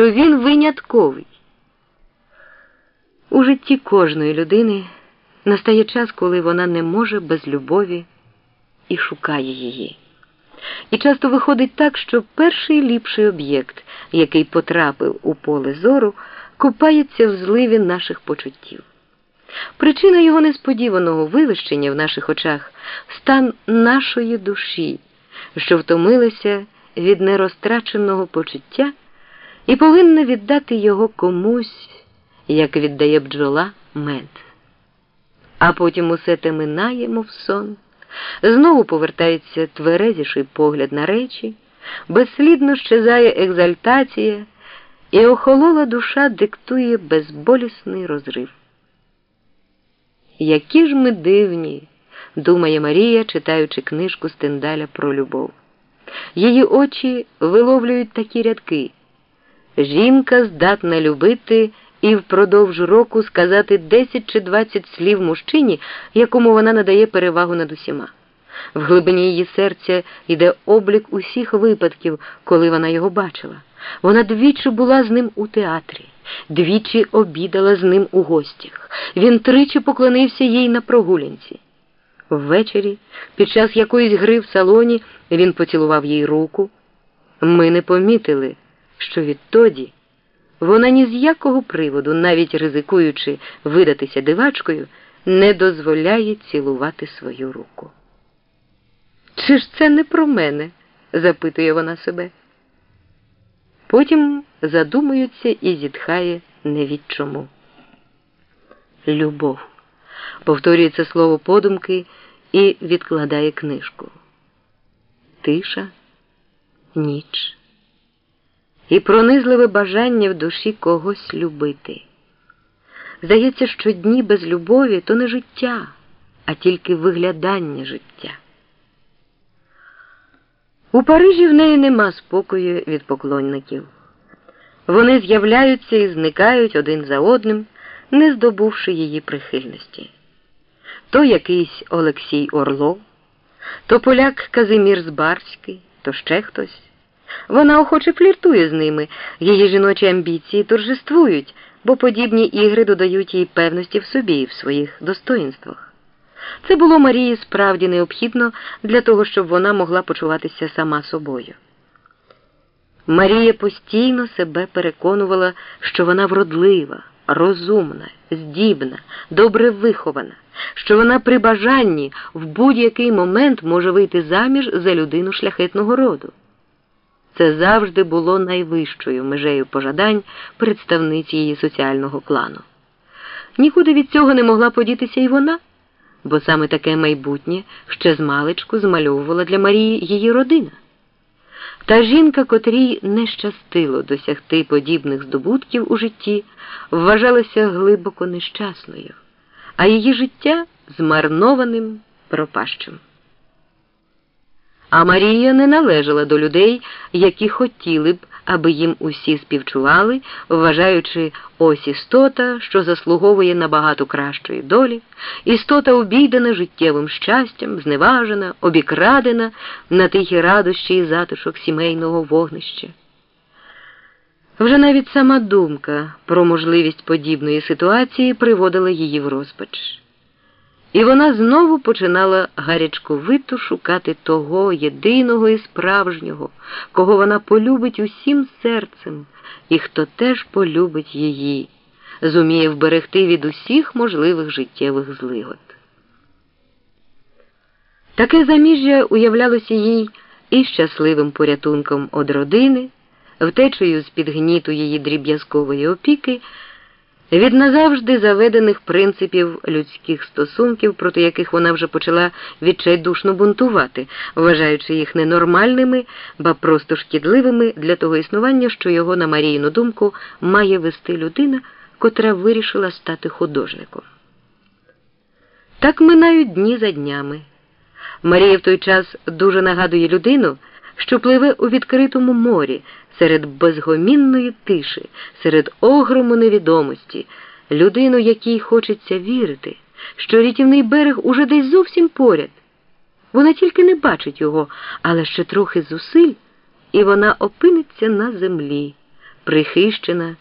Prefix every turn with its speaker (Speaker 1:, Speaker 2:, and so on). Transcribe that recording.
Speaker 1: що він винятковий. У житті кожної людини настає час, коли вона не може без любові і шукає її. І часто виходить так, що перший ліпший об'єкт, який потрапив у поле зору, купається в зливі наших почуттів. Причина його несподіваного вивищення в наших очах стан нашої душі, що втомилася від нерозтраченого почуття і повинна віддати його комусь, як віддає бджола мед. А потім усе те минає, мов сон, знову повертається тверезіший погляд на речі, безслідно щезає екзальтація, і охолола душа диктує безболісний розрив. Які ж ми дивні, думає Марія, читаючи книжку Стендаля про любов. Її очі виловлюють такі рядки. Жінка здатна любити і впродовж року сказати 10 чи 20 слів мужчині, якому вона надає перевагу над усіма. В глибині її серця йде облік усіх випадків, коли вона його бачила. Вона двічі була з ним у театрі, двічі обідала з ним у гостях. Він тричі поклонився їй на прогулянці. Ввечері, під час якоїсь гри в салоні, він поцілував їй руку. Ми не помітили, що відтоді вона ні з якого приводу, навіть ризикуючи видатися дивачкою, не дозволяє цілувати свою руку. Чи ж це не про мене? запитує вона себе. Потім задумується і зітхає не від чому. Любов. Повторює це слово подумки і відкладає книжку. Тиша, ніч і пронизливе бажання в душі когось любити. Здається, що дні без любові то не життя, а тільки виглядання життя. У Парижі в неї нема спокою від поклонників. Вони з'являються і зникають один за одним, не здобувши її прихильності. То якийсь Олексій Орлов, то поляк Казимір Збарський, то ще хтось. Вона охоче фліртує з ними, її жіночі амбіції торжествують, бо подібні ігри додають їй певності в собі і в своїх достоїнствах. Це було Марії справді необхідно для того, щоб вона могла почуватися сама собою. Марія постійно себе переконувала, що вона вродлива, розумна, здібна, добре вихована, що вона при бажанні в будь-який момент може вийти заміж за людину шляхетного роду. Це завжди було найвищою межею пожадань представниць її соціального клану. Нікуди від цього не могла подітися і вона, бо саме таке майбутнє ще з змальовувала для Марії її родина. Та жінка, котрій не щастило досягти подібних здобутків у житті, вважалася глибоко нещасною, а її життя змарнованим пропащим. А Марія не належала до людей, які хотіли б, аби їм усі співчували, вважаючи ось істота, що заслуговує набагато кращої долі, істота обійдена життєвим щастям, зневажена, обікрадена на тихі радощі і затишок сімейного вогнища. Вже навіть сама думка про можливість подібної ситуації приводила її в розпач. І вона знову починала гарячковито шукати того єдиного і справжнього, кого вона полюбить усім серцем, і хто теж полюбить її, зуміє вберегти від усіх можливих життєвих злигот. Таке заміжжя уявлялося їй і щасливим порятунком од родини, втечею з під гніту її дріб'язкової опіки від назавжди заведених принципів людських стосунків, проти яких вона вже почала відчайдушно бунтувати, вважаючи їх ненормальними, ба просто шкідливими для того існування, що його, на Марійну думку, має вести людина, котра вирішила стати художником. Так минають дні за днями. Марія в той час дуже нагадує людину, що пливе у відкритому морі серед безгомінної тиші, серед огрому невідомості, людину, якій хочеться вірити, що рятівний берег уже десь зовсім поряд. Вона тільки не бачить його, але ще трохи зусиль, і вона опиниться на землі, прихищена.